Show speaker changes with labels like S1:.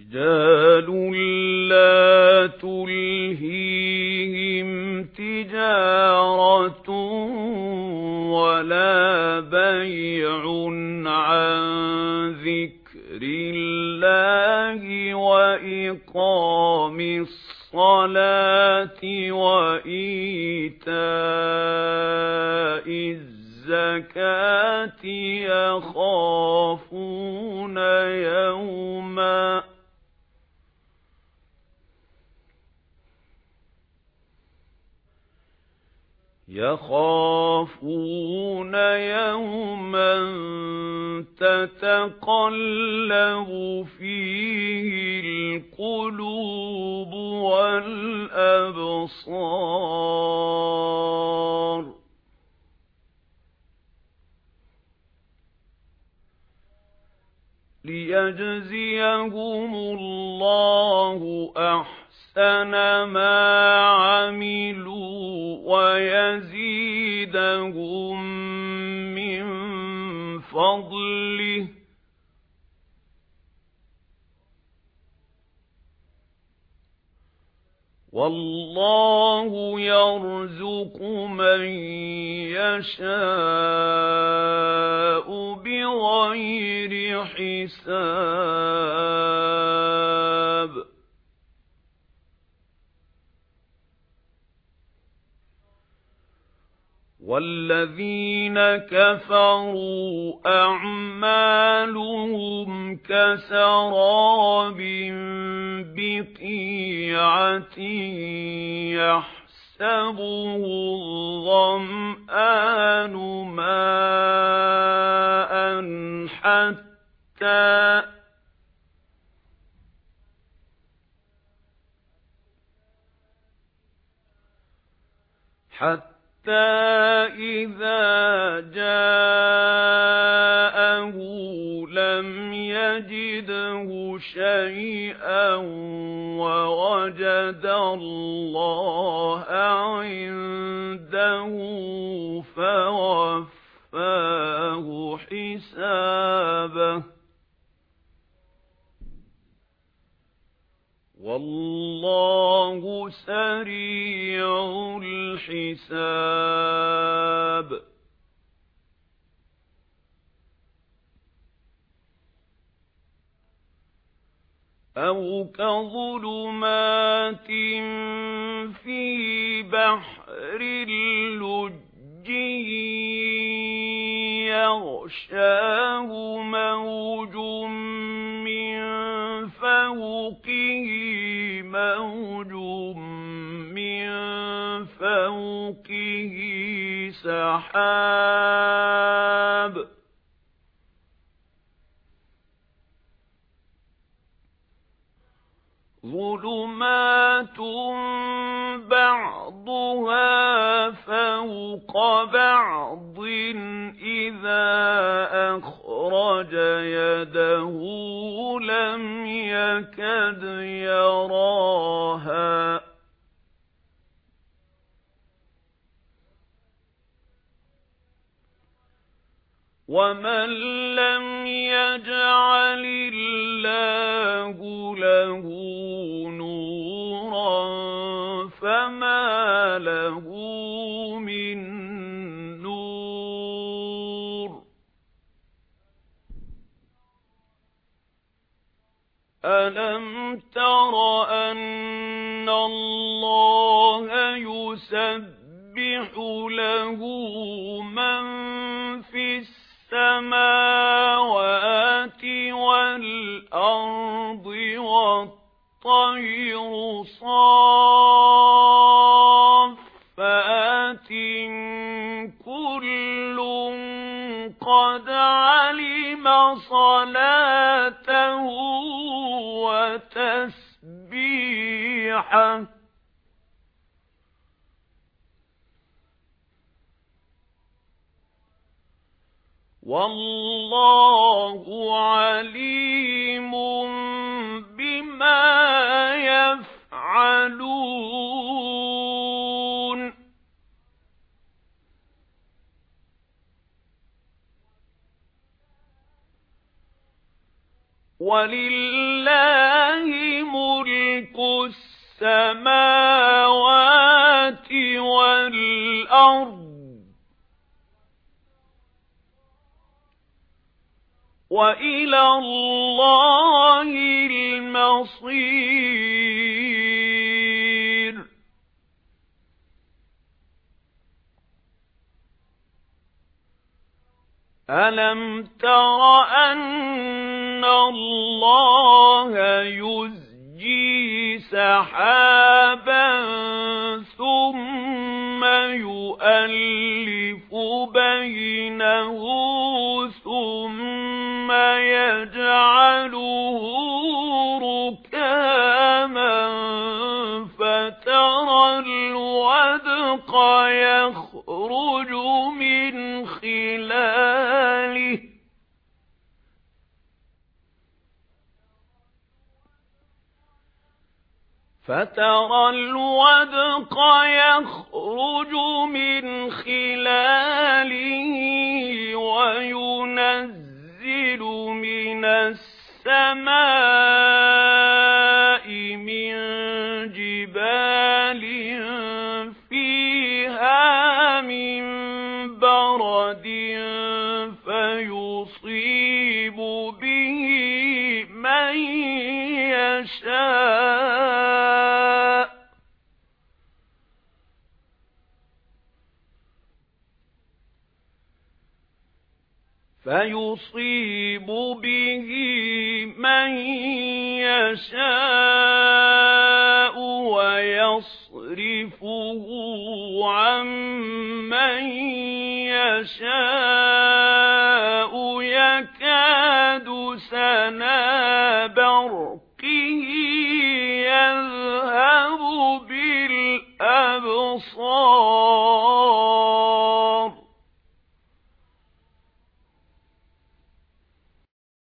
S1: رِجَالٌ لَّا تُلْهِيهِمْ تِجَارَةٌ وَلَا بَيْعٌ عَن ذِكْرِ اللَّهِ وَإِقَامِ الصَّلَاةِ وَإِيتَاءِ الزَّكَاةِ يَخَافُونَ يَوْمًا يَخَافُونَ يَوْمًا تَتَقَلَّبُ فِيهِ الْقُلُوبُ وَالْأَبْصَارُ. لِيَجْزِيَهُمُ اللَّهُ أَحْسَنَ مَا عَمِلُوا. وَيَزِيدَهُم مِّن فَضْلِهِ. وَاللَّهُ يَرْزُقُ مَن يَشَاءُ بِغَيْرِ حِسَابٍ. وَالَّذِينَ كَفَرُوا أَعْمَالُهُمْ كَسَرَابٍ بِقِيعَةٍ يَحْسَبُهُ الظَّمْآنُ مَاءً حَتَّى حَتَّى إِذَا جَاءَهُ لَمْ يَجِدْهُ شَيْئًا وَوَجَدَ اللَّهَ عِندَهُ فَوَفَّاهُ حِسَابَهُ وَاللَّهُ سَرِيعُ الْحِسَابِ. أَوْ كَظُلُمَاتٍ فِي بَحْرٍ لُجِّيٍّ يَغْشَاهُ مَوْجٌ سَحَابٌ. ظُلُمَاتٌ بَعْضُهَا فَوْقَ بَعْضٍ. وَمَن لَّمْ يَجْعَلِ اللَّهُ لَهُ نُورًا فَمَا لَهُ مِن نُّورٍ أَلَمْ تَرَ أَنَّ اللَّهَ يُسَبِّحُ لَهُ مَن السَّمَاوَاتِ وَالْأَرْضِ وَالطَّيْرُ صَافَّاتٍ كُلٌّ قَدْ عَلِمَ صَلَاتَهُ وَتَسْبِيحَهُ وَاللَّهُ عَلِيمٌ بِمَا يَفْعَلُونَ. وَلِلَّهِ السَّمَاوَاتِ وَإِلَى اللَّهِ الْمَصِيرُ. أَلَمْ تَرَ أَنَّ اللَّهَ يُزْجِي سَحَابًا ثُمَّ يُؤَلِّفُ بَيْنَهُ الْوَدْقَ يَخْرُجُ مِنْ خِلَالِهِ. فَتَرَى الْوَدْقَ يَخْرُجُ مِنْ خِلَالِهِ وَيُنَزِّلُ مِنَ السَّمَاءِ مِنْ جِبَالٍ فَيُصِيبُ بِهِ مَن يَشَاءُ وَيَصْرِفُهُ عَن مَّن يَشَاءُ. يَكَادُ سَنَا بَرْقِهِ